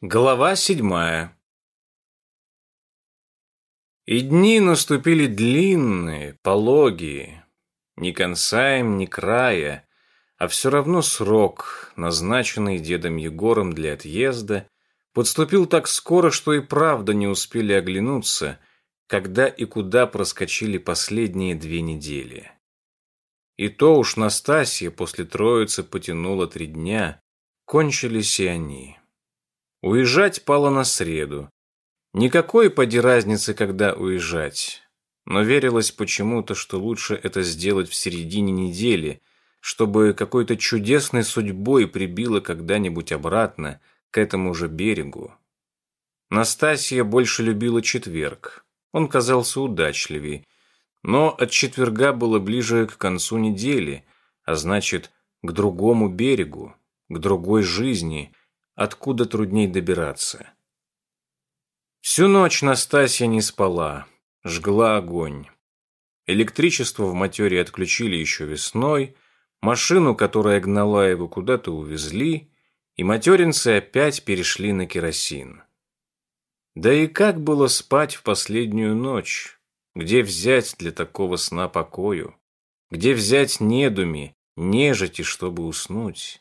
Глава седьмая И дни наступили длинные, пологие, ни конца им, ни края, а все равно срок, назначенный дедом Егором для отъезда, подступил так скоро, что и правда не успели оглянуться, когда и куда проскочили последние две недели. И то уж Настасья после Троицы потянула три дня, кончились и они. Уезжать пало на среду. Никакой поди разницы, когда уезжать. Но верилось почему-то, что лучше это сделать в середине недели, чтобы какой-то чудесной судьбой прибило когда-нибудь обратно к этому же берегу. Настасья больше любила четверг. Он казался удачливей. Но от четверга было ближе к концу недели, а значит, к другому берегу, к другой жизни, откуда трудней добираться. Всю ночь Настасья не спала, жгла огонь. Электричество в матере отключили еще весной, машину, которая гнала его, куда-то увезли, и материнцы опять перешли на керосин. Да и как было спать в последнюю ночь? Где взять для такого сна покою? Где взять недуми, нежити, чтобы уснуть?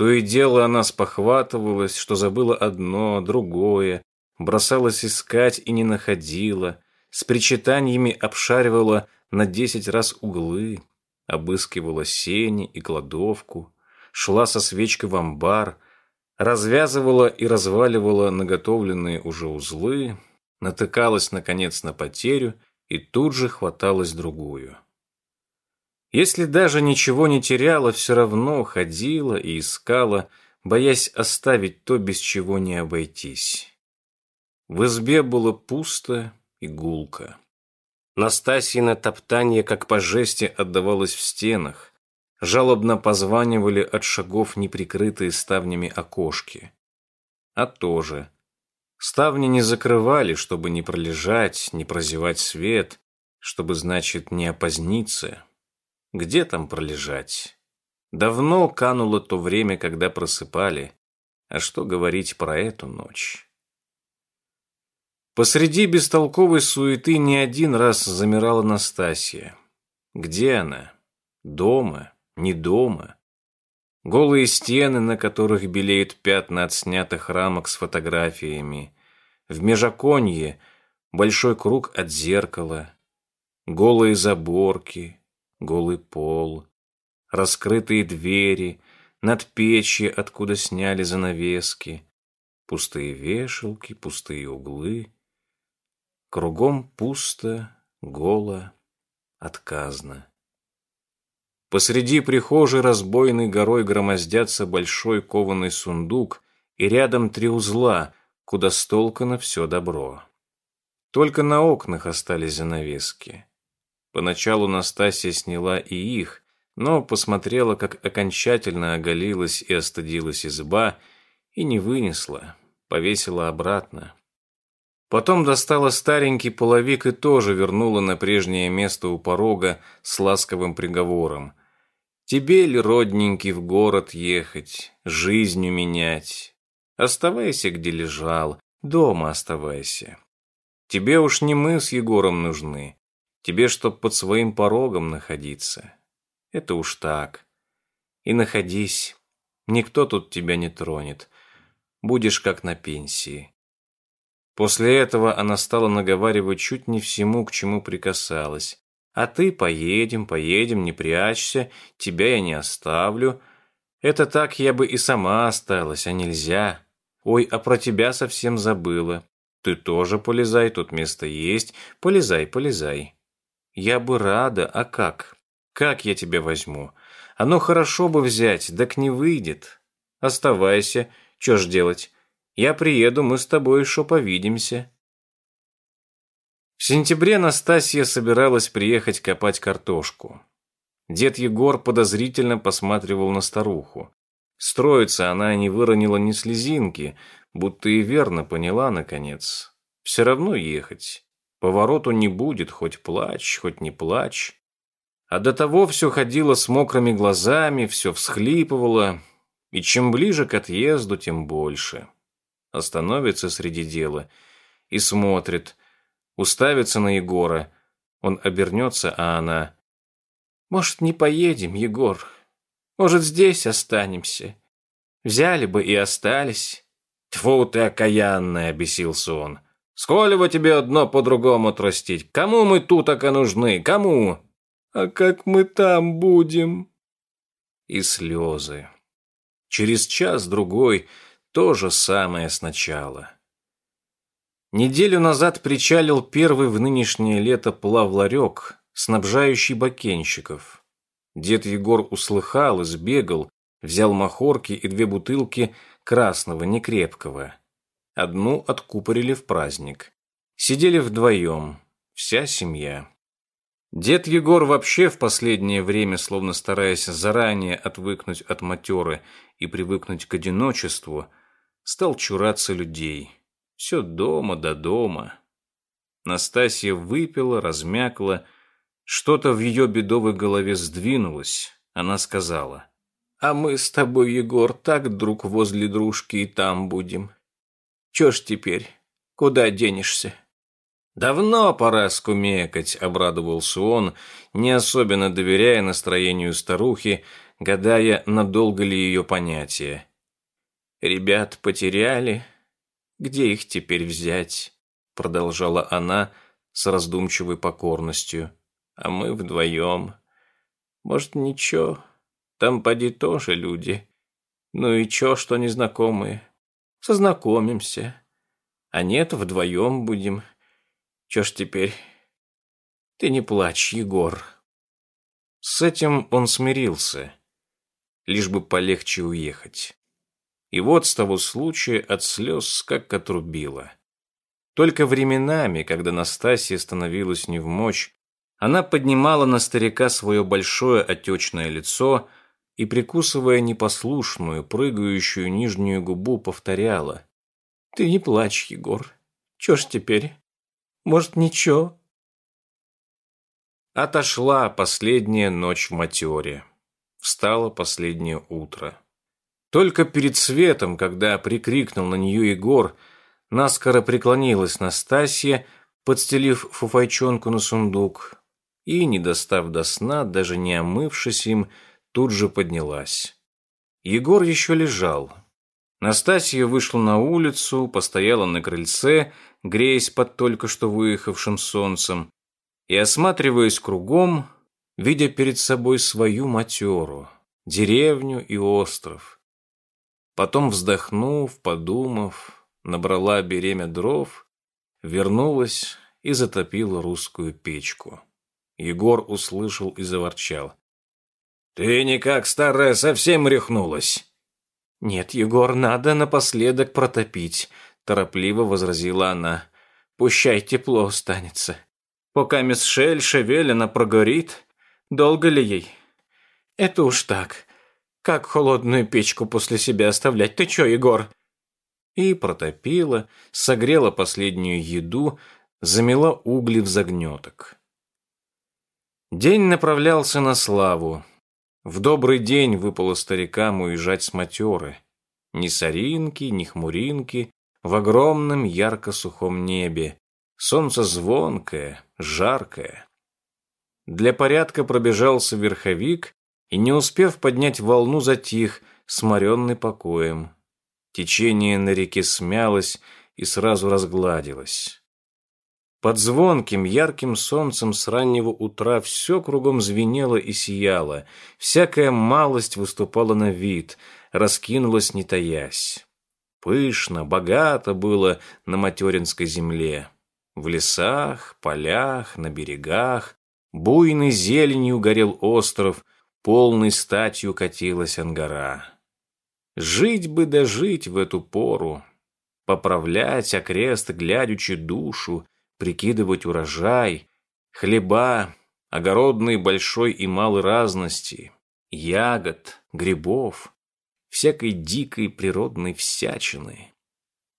То и дело она спохватывалась, что забыла одно, другое, бросалась искать и не находила, с причитаниями обшаривала на десять раз углы, обыскивала сени и кладовку, шла со свечкой в амбар, развязывала и разваливала наготовленные уже узлы, натыкалась, наконец, на потерю и тут же хваталась другую. Если даже ничего не теряла, все равно ходила и искала, боясь оставить то, без чего не обойтись. В избе было пусто и гулко. Настасьина топтание, как по жести, отдавалось в стенах. Жалобно позванивали от шагов неприкрытые ставнями окошки. А тоже. Ставни не закрывали, чтобы не пролежать, не прозевать свет, чтобы, значит, не опоздниться. Где там пролежать? Давно кануло то время, когда просыпали. А что говорить про эту ночь? Посреди бестолковой суеты не один раз замирала Настасья. Где она? Дома? Не дома? Голые стены, на которых белеют пятна от снятых рамок с фотографиями. В межаконье большой круг от зеркала. Голые заборки, голый пол, раскрытые двери, над печи, откуда сняли занавески, пустые вешалки, пустые углы. Кругом пусто, голо, отказно. Посреди прихожей разбойной горой громоздятся большой кованый сундук и рядом три узла, куда столкано все добро. Только на окнах остались занавески. Поначалу Настасья сняла и их, но посмотрела, как окончательно оголилась и остыдилась изба, и не вынесла, повесила обратно. Потом достала старенький половик и тоже вернула на прежнее место у порога с ласковым приговором. «Тебе ли, родненький, в город ехать, жизнью менять? Оставайся, где лежал, дома оставайся. Тебе уж не мы с Егором нужны, Тебе, чтоб под своим порогом находиться. Это уж так. И находись. Никто тут тебя не тронет. Будешь как на пенсии. После этого она стала наговаривать чуть не всему, к чему прикасалась. А ты поедем, поедем, не прячься, тебя я не оставлю. Это так я бы и сама осталась, а нельзя. Ой, а про тебя совсем забыла. Ты тоже полезай, тут место есть. Полезай, полезай. Я бы рада, а как? Как я тебя возьму? Оно хорошо бы взять, так не выйдет. Оставайся, что ж делать? Я приеду, мы с тобой еще повидимся. В сентябре Настасья собиралась приехать копать картошку. Дед Егор подозрительно посматривал на старуху. Строится она не выронила ни слезинки, будто и верно поняла, наконец. Все равно ехать. Повороту не будет, хоть плачь, хоть не плачь. А до того все ходило с мокрыми глазами, все всхлипывало, и чем ближе к отъезду, тем больше. остановится среди дела и смотрит, уставится на Егора. Он обернется, а она... «Может, не поедем, Егор? Может, здесь останемся? Взяли бы и остались». «Тьфу ты, окаянная!» — обесился он. «Сколь его тебе одно по-другому тростить? Кому мы тут ока нужны? Кому?» «А как мы там будем?» И слезы. Через час-другой то же самое сначала. Неделю назад причалил первый в нынешнее лето плавларек, снабжающий бакенщиков. Дед Егор услыхал и сбегал, взял махорки и две бутылки красного, некрепкого. Одну откупорили в праздник. Сидели вдвоем, вся семья. Дед Егор вообще в последнее время, словно стараясь заранее отвыкнуть от матеры и привыкнуть к одиночеству, стал чураться людей. Все дома до дома. Настасья выпила, размякла, что-то в ее бедовой голове сдвинулось. Она сказала, «А мы с тобой, Егор, так друг возле дружки и там будем. Че ж теперь, куда денешься?» «Давно пора скумекать», — обрадовался он, не особенно доверяя настроению старухи, гадая, надолго ли ее понятие. «Ребят потеряли. Где их теперь взять?» — продолжала она с раздумчивой покорностью. «А мы вдвоем. Может, ничего, там поди тоже люди. Ну и чё, что незнакомые? Сознакомимся. А нет, вдвоем будем». Чё ж теперь? Ты не плачь, Егор. С этим он смирился, лишь бы полегче уехать. И вот с того случая от слез как отрубило. Только временами, когда Настасья становилась не в мочь, она поднимала на старика свое большое отечное лицо и, прикусывая непослушную, прыгающую нижнюю губу, повторяла. «Ты не плачь, Егор. Чё ж теперь? Может, ничего?» Отошла последняя ночь в матере. Встало последнее утро. Только перед светом, когда прикрикнул на нее Егор, наскоро преклонилась Настасья, подстелив фуфайчонку на сундук, и, не достав до сна, даже не омывшись им, тут же поднялась. Егор еще лежал. Настасья вышла на улицу, постояла на крыльце, греясь под только что выехавшим солнцем, и, осматриваясь кругом, видя перед собой свою матеру, деревню и остров. Потом, вздохнув, подумав, набрала беремя дров, вернулась и затопила русскую печку. Егор услышал и заворчал. «Ты никак, старая, совсем рехнулась!» «Нет, Егор, надо напоследок протопить», торопливо возразила она. Пущай тепло останется. Пока мисс Шель шевелена прогорит, долго ли ей? Это уж так. Как холодную печку после себя оставлять? Ты чё, Егор? И протопила, согрела последнюю еду, замела угли в загнеток. День направлялся на славу. В добрый день выпало старикам уезжать с матеры. Ни соринки, ни хмуринки, в огромном ярко-сухом небе. Солнце звонкое, жаркое. Для порядка пробежался верховик и, не успев поднять волну, затих, сморенный покоем. Течение на реке смялось и сразу разгладилось. Под звонким, ярким солнцем с раннего утра все кругом звенело и сияло, всякая малость выступала на вид, раскинулась не таясь. Пышно, богато было на материнской земле. В лесах, полях, на берегах, буйной зеленью горел остров, полной статью катилась ангара. Жить бы да жить в эту пору, поправлять окрест глядячи душу, прикидывать урожай, хлеба, огородной большой и малой разности, ягод, грибов, всякой дикой природной всячины.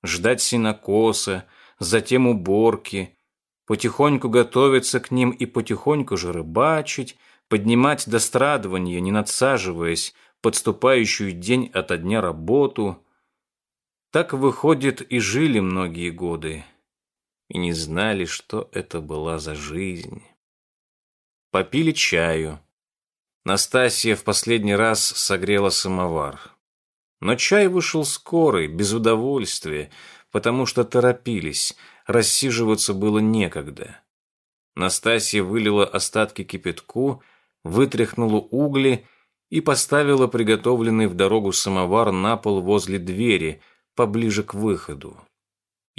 Ждать синокоса, затем уборки, потихоньку готовиться к ним и потихоньку же рыбачить, поднимать до страдывания, не надсаживаясь, подступающую день ото дня работу. Так, выходит, и жили многие годы, и не знали, что это была за жизнь. Попили чаю. Настасья в последний раз согрела самовар. Но чай вышел скорый, без удовольствия, потому что торопились, рассиживаться было некогда. Настасья вылила остатки кипятку, вытряхнула угли и поставила приготовленный в дорогу самовар на пол возле двери, поближе к выходу.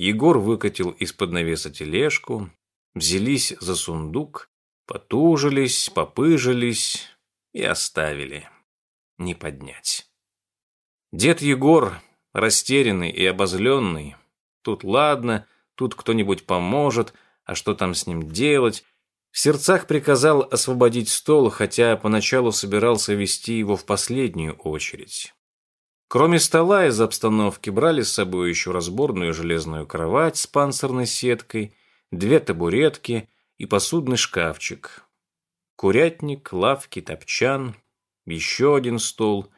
Егор выкатил из-под навеса тележку, взялись за сундук, потужились, попыжились и оставили. Не поднять. Дед Егор, растерянный и обозленный, тут ладно, тут кто-нибудь поможет, а что там с ним делать, в сердцах приказал освободить стол, хотя поначалу собирался вести его в последнюю очередь. Кроме стола из обстановки брали с собой еще разборную железную кровать с панцирной сеткой, две табуретки и посудный шкафчик. Курятник, лавки, топчан, еще один стол,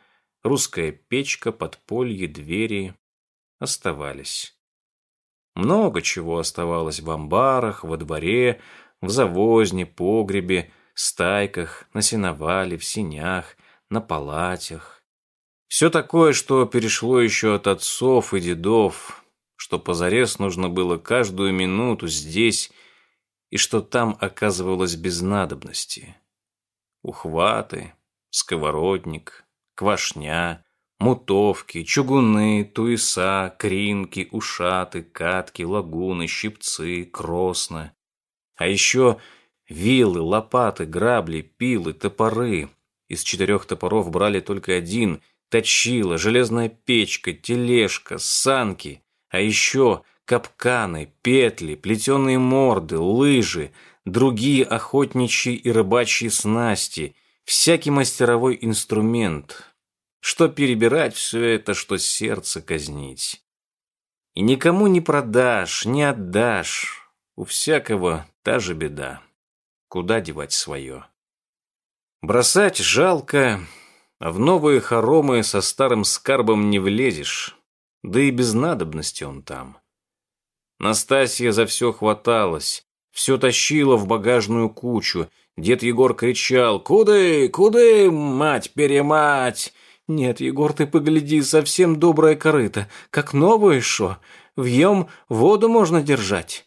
русская печка, подполье, двери оставались. Много чего оставалось в амбарах, во дворе, в завозне, погребе, стайках, на сеновале, в синях, на палатях. Все такое, что перешло еще от отцов и дедов, что позарез нужно было каждую минуту здесь и что там оказывалось без надобности. Ухваты, сковородник, квашня, мутовки, чугуны, туеса, кринки, ушаты, катки, лагуны, щипцы, кросна. А еще вилы, лопаты, грабли, пилы, топоры. Из четырех топоров брали только один, точила, железная печка, тележка, санки. А еще капканы, петли, плетеные морды, лыжи, другие охотничьи и рыбачьи снасти, всякий мастеровой инструмент. Что перебирать все это, что сердце казнить. И никому не продашь, не отдашь. У всякого та же беда. Куда девать свое? Бросать жалко, в новые хоромы со старым скарбом не влезешь, да и без надобности он там. Настасья за все хваталась, все тащила в багажную кучу. Дед Егор кричал «Куды? Куды, мать-перемать?» «Нет, Егор, ты погляди, совсем добрая корыта, как новое шо, въем воду можно держать».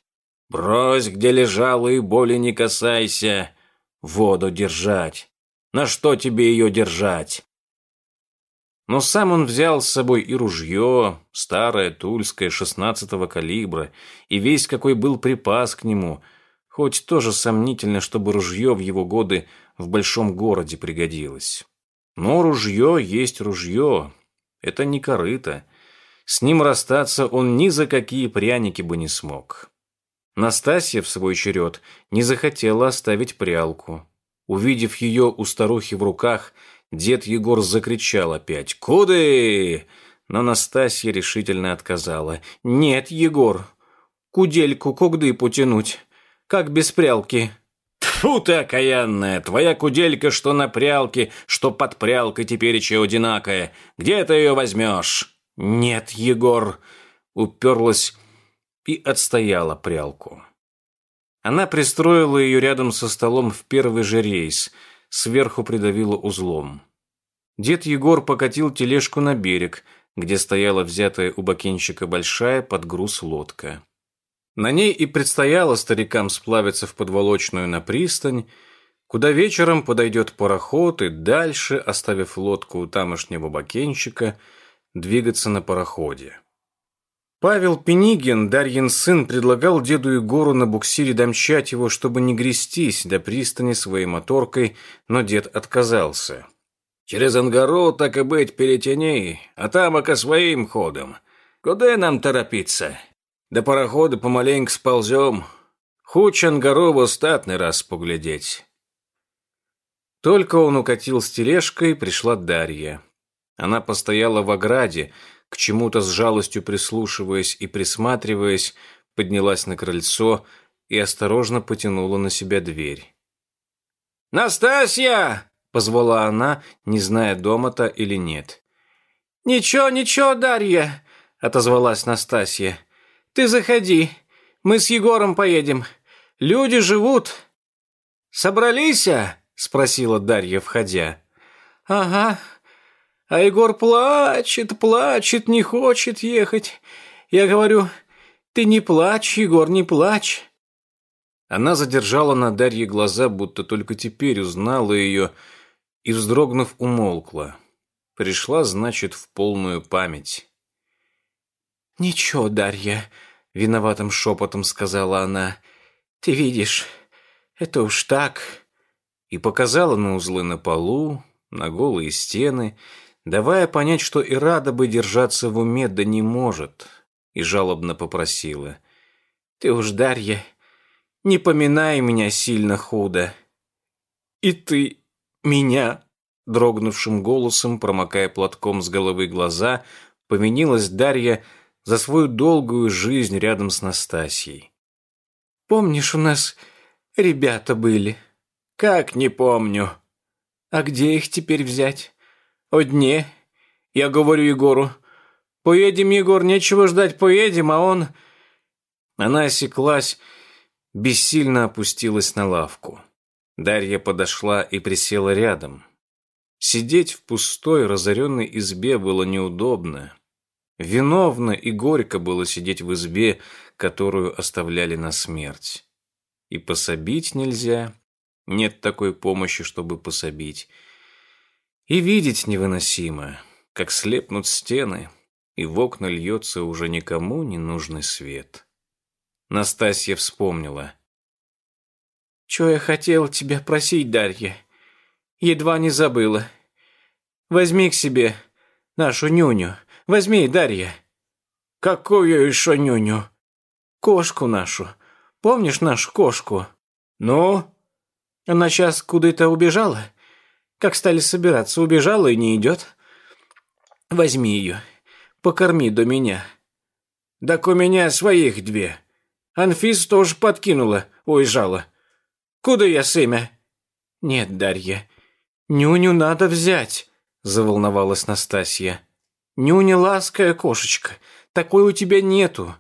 Брось, где лежала, и боли не касайся. Воду держать. На что тебе ее держать? Но сам он взял с собой и ружье, старое, тульское, шестнадцатого калибра, и весь какой был припас к нему, хоть тоже сомнительно, чтобы ружье в его годы в большом городе пригодилось. Но ружье есть ружье, это не корыто. С ним расстаться он ни за какие пряники бы не смог. Настасья, в свой черед, не захотела оставить прялку. Увидев ее у старухи в руках, дед Егор закричал опять «Куды?». Но Настасья решительно отказала. «Нет, Егор, кудельку когды потянуть, как без прялки». «Тьфу ты, окаянная! Твоя куделька что на прялке, что под прялкой теперь еще одинакая. Где ты ее возьмешь?» «Нет, Егор!» Уперлась и отстояла прялку. Она пристроила ее рядом со столом в первый же рейс, сверху придавила узлом. Дед Егор покатил тележку на берег, где стояла взятая у бакинщика большая под груз лодка. На ней и предстояло старикам сплавиться в подволочную на пристань, куда вечером подойдет пароход и дальше, оставив лодку у тамошнего бакенщика, двигаться на пароходе. Павел Пенигин, Дарьин сын, предлагал деду Егору на буксире домчать его, чтобы не грестись до пристани своей моторкой, но дед отказался. «Через Ангару, так и быть, перетяни, а там ока своим ходом. Куда нам торопиться? До парохода помаленьку сползем. Хуч Ангару в остатный раз поглядеть». Только он укатил с тележкой, пришла Дарья. Она постояла в ограде, к чему-то с жалостью прислушиваясь и присматриваясь, поднялась на крыльцо и осторожно потянула на себя дверь. «Настасья!» — позвала она, не зная, дома-то или нет. «Ничего, ничего, Дарья. — отозвалась Настасья. «Ты заходи, мы с Егором поедем. Люди живут». «Собрались?» — спросила Дарья, входя. «Ага. А Егор плачет, плачет, не хочет ехать. Я говорю, ты не плачь, Егор, не плачь». Она задержала на Дарье глаза, будто только теперь узнала ее, и, вздрогнув, умолкла. Пришла, значит, в полную память. «Ничего, Дарья», — виноватым шепотом сказала она. «Ты видишь, это уж так». И показала на узлы на полу, на голые стены, давая понять, что и рада бы держаться в уме, да не может, и жалобно попросила. «Ты уж, Дарья, не поминай меня сильно худо». «И ты меня», — дрогнувшим голосом, промокая платком с головы глаза, повинилась Дарья, — за свою долгую жизнь рядом с Настасьей. «Помнишь, у нас ребята были?» «Как не помню?» «А где их теперь взять?» «О дне. Я говорю Егору. Поедем, Егор, нечего ждать, поедем, а он...» Она осеклась, бессильно опустилась на лавку. Дарья подошла и присела рядом. Сидеть в пустой, разоренной избе было неудобно, Виновно и горько было сидеть в избе, которую оставляли на смерть. И пособить нельзя, нет такой помощи, чтобы пособить. И видеть невыносимо, как слепнут стены, и в окна льется уже никому не нужный свет. Настасья вспомнила. «Чего я хотела тебя просить, Дарья? Едва не забыла. Возьми к себе нашу нюню». Возьми, Дарья». «Какую еще нюню?» «Кошку нашу. Помнишь нашу кошку?» «Ну?» «Она сейчас куда-то убежала. Как стали собираться, убежала и не идет. Возьми ее. Покорми до меня». «Так у меня своих две. Анфис тоже подкинула, уезжала. Куда я сымя?» «Нет, Дарья, нюню надо взять», – заволновалась Настасья. «Нюня лаская кошечка, такой у тебя нету.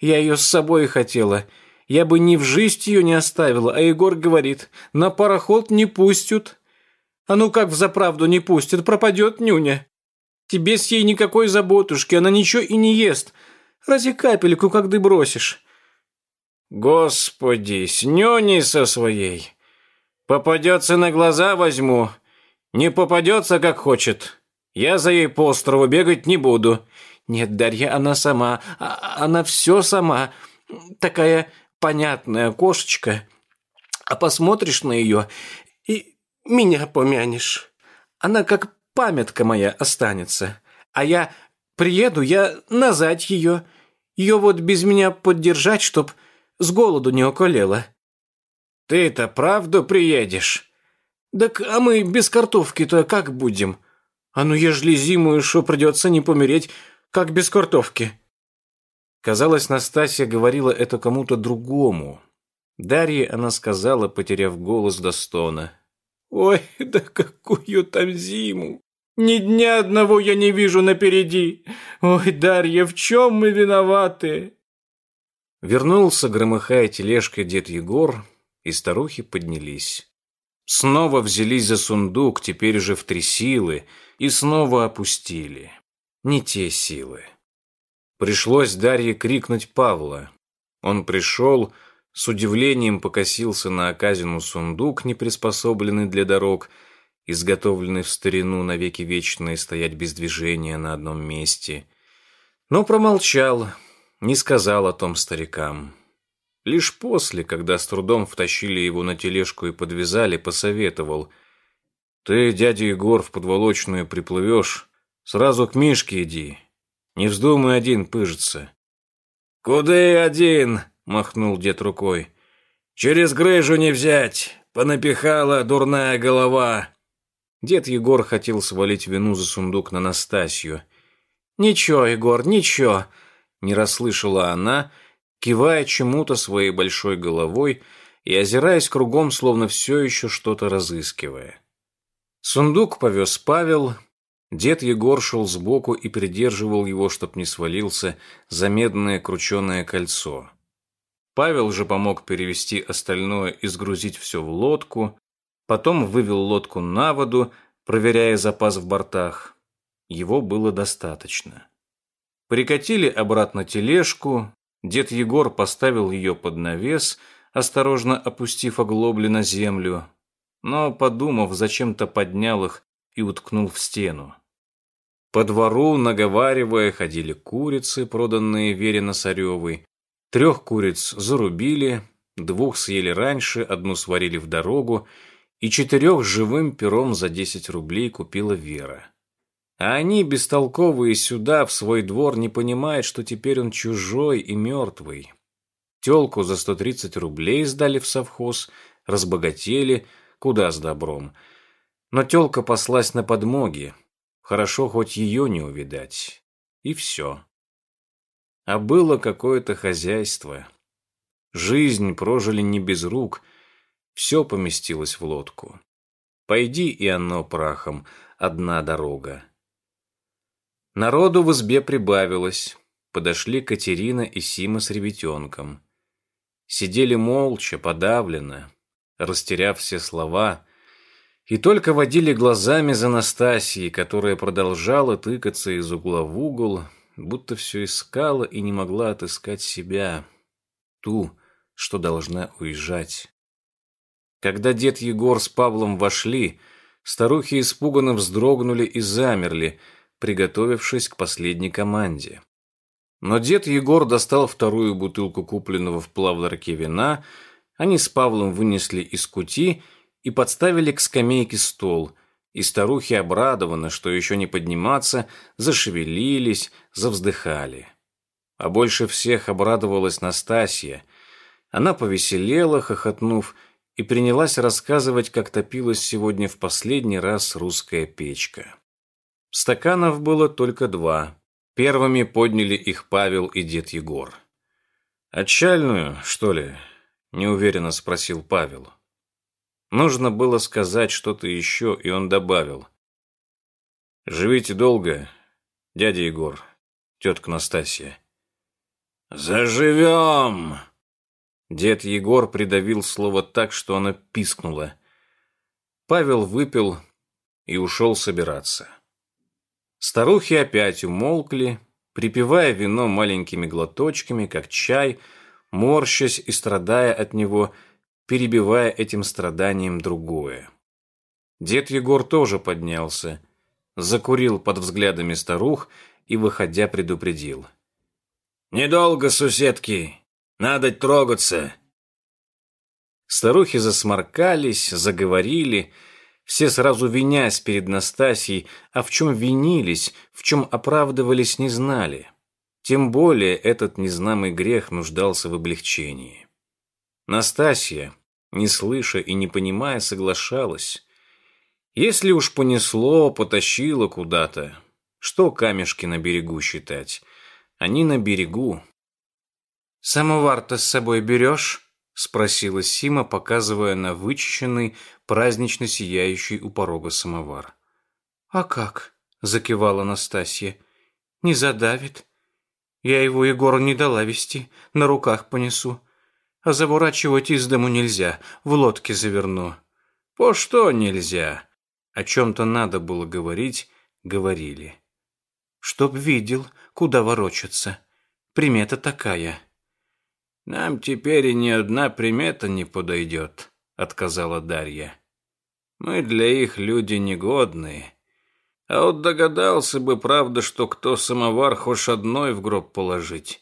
Я ее с собой хотела. Я бы ни в жизнь ее не оставила, а Егор говорит, на пароход не пустят. А ну как в заправду не пустят, пропадет нюня. Тебе с ей никакой заботушки, она ничего и не ест. Разве капельку, как ты бросишь?» «Господи, с нюней со своей. Попадется на глаза возьму, не попадется, как хочет». Я за ей по острову бегать не буду. Нет, Дарья, она сама. А, она все сама. Такая понятная кошечка. А посмотришь на ее меня помянешь. Она как памятка моя останется. А я приеду, я назад ее. Ее вот без меня поддержать, чтоб с голоду не околела. Ты-то правду приедешь? Так а мы без картошки-то как будем? А ну, ежели зиму что придется не помереть, как без картошки?» Казалось, Настасья говорила это кому-то другому. Дарье она сказала, потеряв голос до стона. «Ой, да какую там зиму! Ни дня одного я не вижу напереди! Ой, Дарья, в чем мы виноваты?» Вернулся, громыхая тележкой дед Егор, и старухи поднялись. Снова взялись за сундук, теперь уже в три силы, и снова опустили. Не те силы. Пришлось Дарье крикнуть Павла. Он пришел, с удивлением покосился на оказину сундук, не приспособленный для дорог, изготовленный в старину навеки вечные стоять без движения на одном месте. Но промолчал, не сказал о том старикам. Лишь после, когда с трудом втащили его на тележку и подвязали, посоветовал – ты, дядя Егор, в подволочную приплывешь, сразу к Мишке иди. Не вздумай один пыжиться. Куда один? Махнул дед рукой. Через грыжу не взять, понапихала дурная голова. Дед Егор хотел свалить вину за сундук на Настасью. «Ничего, Егор, ничего», — не расслышала она, кивая чему-то своей большой головой и озираясь кругом, словно все еще что-то разыскивая. Сундук повез Павел, Дед Егор шел сбоку и придерживал его, чтоб не свалился, за медное крученое кольцо. Павел же помог перевести остальное и сгрузить все в лодку, потом вывел лодку на воду, проверяя запас в бортах. Его было достаточно. Прикатили обратно тележку, дед Егор поставил ее под навес, осторожно опустив оглобли на землю, но, подумав, зачем-то поднял их и уткнул в стену. По двору, наговаривая, ходили курицы, проданные Вере Носаревой. Трех куриц зарубили, двух съели раньше, одну сварили в дорогу, и четырех живым пером за десять рублей купила Вера. А они, бестолковые, сюда, в свой двор, не понимают, что теперь он чужой и мертвый. Телку за сто тридцать рублей сдали в совхоз, разбогатели, куда с добром. Но телка послась на подмоги. Хорошо, хоть ее не увидать. И все. А было какое-то хозяйство. Жизнь прожили не без рук. Все поместилось в лодку. Пойди и оно прахом, одна дорога. Народу в избе прибавилось. Подошли Катерина и Сима с ребятенком. Сидели молча, подавленно, растеряв все слова, и только водили глазами за Настасией, которая продолжала тыкаться из угла в угол, будто все искала и не могла отыскать себя, ту, что должна уезжать. Когда дед Егор с Павлом вошли, старухи испуганно вздрогнули и замерли, приготовившись к последней команде. Но дед Егор достал вторую бутылку купленного в плавларке вина, они с Павлом вынесли из кути и подставили к скамейке стол, и старухи обрадованы, что еще не подниматься, зашевелились, завздыхали. А больше всех обрадовалась Настасья. Она повеселела, хохотнув, и принялась рассказывать, как топилась сегодня в последний раз русская печка. Стаканов было только два. Первыми подняли их Павел и дед Егор. «Отчальную, что ли?» – неуверенно спросил Павел. Нужно было сказать что-то еще, и он добавил. «Живите долго, дядя Егор, тетка Настасья». «Заживем!» Дед Егор придавил слово так, что оно пискнуло. Павел выпил и ушел собираться. Старухи опять умолкли, припивая вино маленькими глоточками, как чай, морщась и страдая от него, перебивая этим страданием другое. Дед Егор тоже поднялся, закурил под взглядами старух и, выходя, предупредил. «Недолго, суседки, надо трогаться». Старухи засморкались, заговорили, все сразу винясь перед Настасьей, а в чем винились, в чем оправдывались, не знали. Тем более этот незнамый грех нуждался в облегчении. Настасья, не слыша и не понимая, соглашалась. Если уж понесло, потащило куда-то, что камешки на берегу считать? Они на берегу. «Самовар-то с собой берешь?» — спросила Сима, показывая на вычищенный, празднично сияющий у порога самовар. «А как?» — закивала Настасья. «Не задавит. Я его Егору не дала вести, на руках понесу. А заворачивать из дому нельзя, в лодке заверну». «По что нельзя?» О чем-то надо было говорить, говорили. «Чтоб видел, куда ворочаться. Примета такая». «Нам теперь и ни одна примета не подойдет», — отказала Дарья. «Мы для их люди негодные. А вот догадался бы, правда, что кто самовар хоть одной в гроб положить.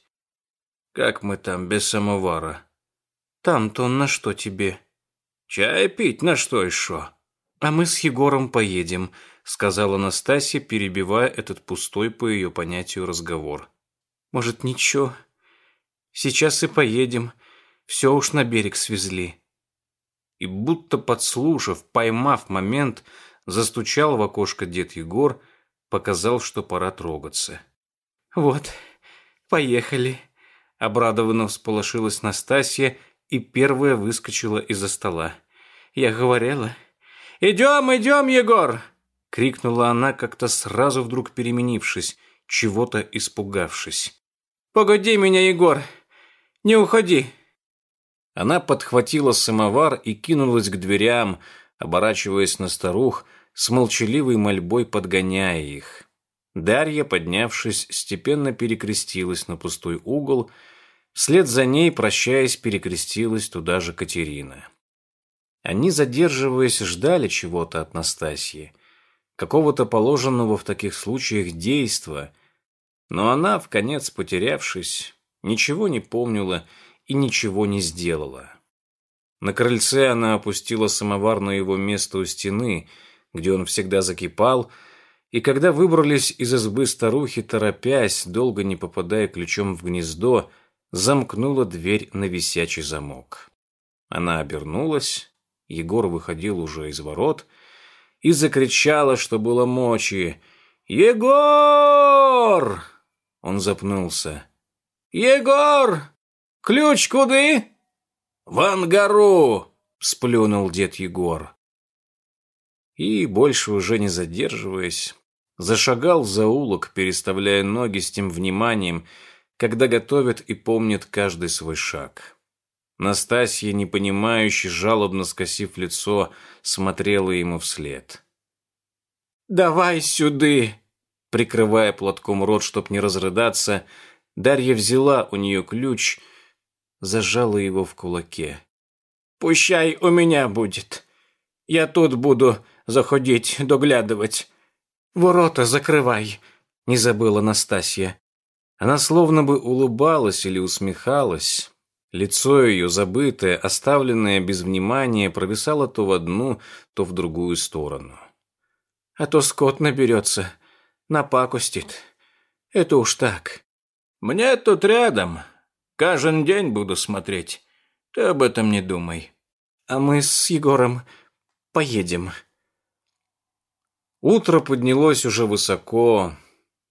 Как мы там без самовара?» «Там-то на что тебе?» «Чай пить на что еще?» «А мы с Егором поедем», — сказала Настасья, перебивая этот пустой по ее понятию разговор. «Может, ничего?» Сейчас и поедем. Все уж на берег свезли». И будто подслушав, поймав момент, застучал в окошко дед Егор, показал, что пора трогаться. «Вот, поехали», — обрадованно всполошилась Настасья и первая выскочила из-за стола. «Я говорила». «Идем, идем, Егор!» — крикнула она, как-то сразу вдруг переменившись, чего-то испугавшись. «Погоди меня, Егор! Не уходи!» Она подхватила самовар и кинулась к дверям, оборачиваясь на старух, с молчаливой мольбой подгоняя их. Дарья, поднявшись, степенно перекрестилась на пустой угол, вслед за ней, прощаясь, перекрестилась туда же Катерина. Они, задерживаясь, ждали чего-то от Настасьи, какого-то положенного в таких случаях действа, но она, в конец потерявшись, ничего не помнила и ничего не сделала. На крыльце она опустила самовар на его место у стены, где он всегда закипал, и когда выбрались из избы старухи, торопясь, долго не попадая ключом в гнездо, замкнула дверь на висячий замок. Она обернулась, Егор выходил уже из ворот и закричала, что было мочи. «Егор!» Он запнулся. «Егор! Ключ куды?» «В ангару!» — сплюнул дед Егор. И, больше уже не задерживаясь, зашагал в заулок, переставляя ноги с тем вниманием, когда готовят и помнят каждый свой шаг. Настасья, непонимающе, жалобно скосив лицо, смотрела ему вслед. «Давай сюды!» Прикрывая платком рот, чтоб не разрыдаться, Дарья взяла у нее ключ, зажала его в кулаке. «Пущай у меня будет. Я тут буду заходить, доглядывать. Ворота закрывай», — не забыла Настасья. Она словно бы улыбалась или усмехалась. Лицо ее, забытое, оставленное без внимания, провисало то в одну, то в другую сторону. «А то скот наберется, напакостит. Это уж так. Мне тут рядом. Каждый день буду смотреть. Ты об этом не думай. А мы с Егором поедем». Утро поднялось уже высоко,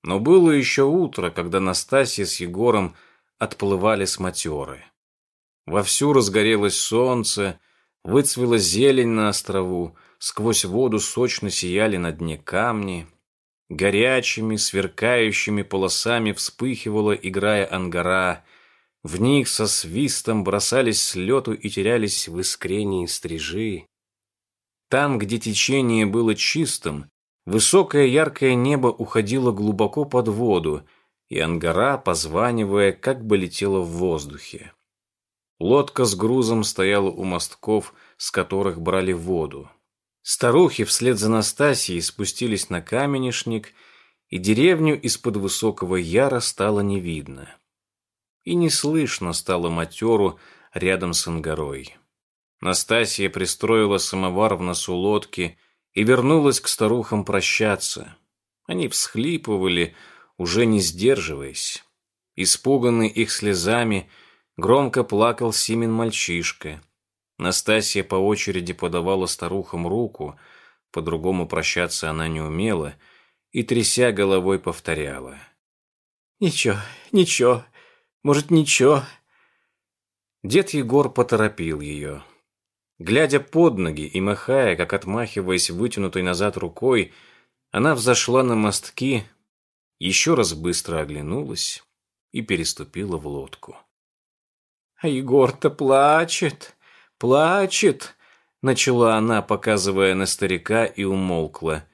но было еще утро, когда Настасья с Егором отплывали с матеры. Вовсю разгорелось солнце, выцвела зелень на острову, сквозь воду сочно сияли на дне камни. Горячими, сверкающими полосами вспыхивала, играя ангара. В них со свистом бросались с лету и терялись в искренние стрижи. Там, где течение было чистым, Высокое яркое небо уходило глубоко под воду, и ангара, позванивая, как бы летела в воздухе. Лодка с грузом стояла у мостков, с которых брали воду. Старухи вслед за Настасьей спустились на каменишник, и деревню из-под высокого яра стало не видно. И не слышно стало матеру рядом с ангарой. Настасья пристроила самовар в носу лодки и вернулась к старухам прощаться. Они всхлипывали, уже не сдерживаясь. Испуганный их слезами, громко плакал Симин мальчишка. Настасья по очереди подавала старухам руку, по-другому прощаться она не умела, и, тряся головой, повторяла. «Ничего, ничего, может, ничего». Дед Егор поторопил ее. Глядя под ноги и махая, как отмахиваясь вытянутой назад рукой, она взошла на мостки, еще раз быстро оглянулась и переступила в лодку. «А Егор-то плачет, плачет!» Начала она, показывая на старика, и умолкла.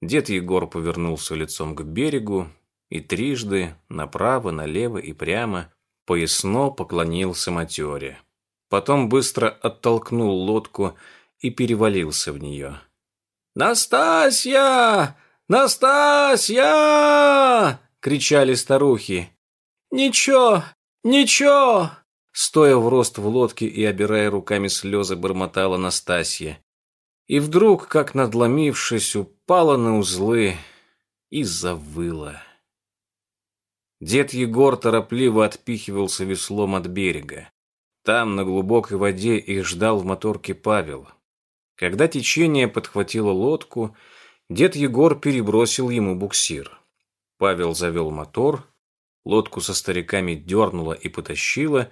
Дед Егор повернулся лицом к берегу и трижды, направо, налево и прямо, поясно поклонился матере. Потом быстро оттолкнул лодку и перевалился в нее. «Настасья! Настасья!» — кричали старухи. «Ничего, ничего!» Стоя в рост в лодке и обирая руками слезы, бормотала Настасья. И вдруг, как надломившись, упала на узлы и завыла. Дед Егор торопливо отпихивался веслом от берега. Там, на глубокой воде, их ждал в моторке Павел. Когда течение подхватило лодку, дед Егор перебросил ему буксир. Павел завел мотор, лодку со стариками дернуло и потащило,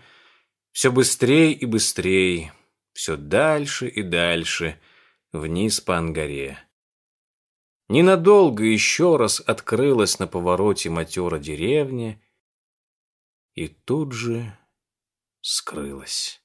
все быстрее и быстрее, все дальше и дальше, вниз по ангаре. Ненадолго еще раз открылась на повороте матера деревня и тут же скрылась.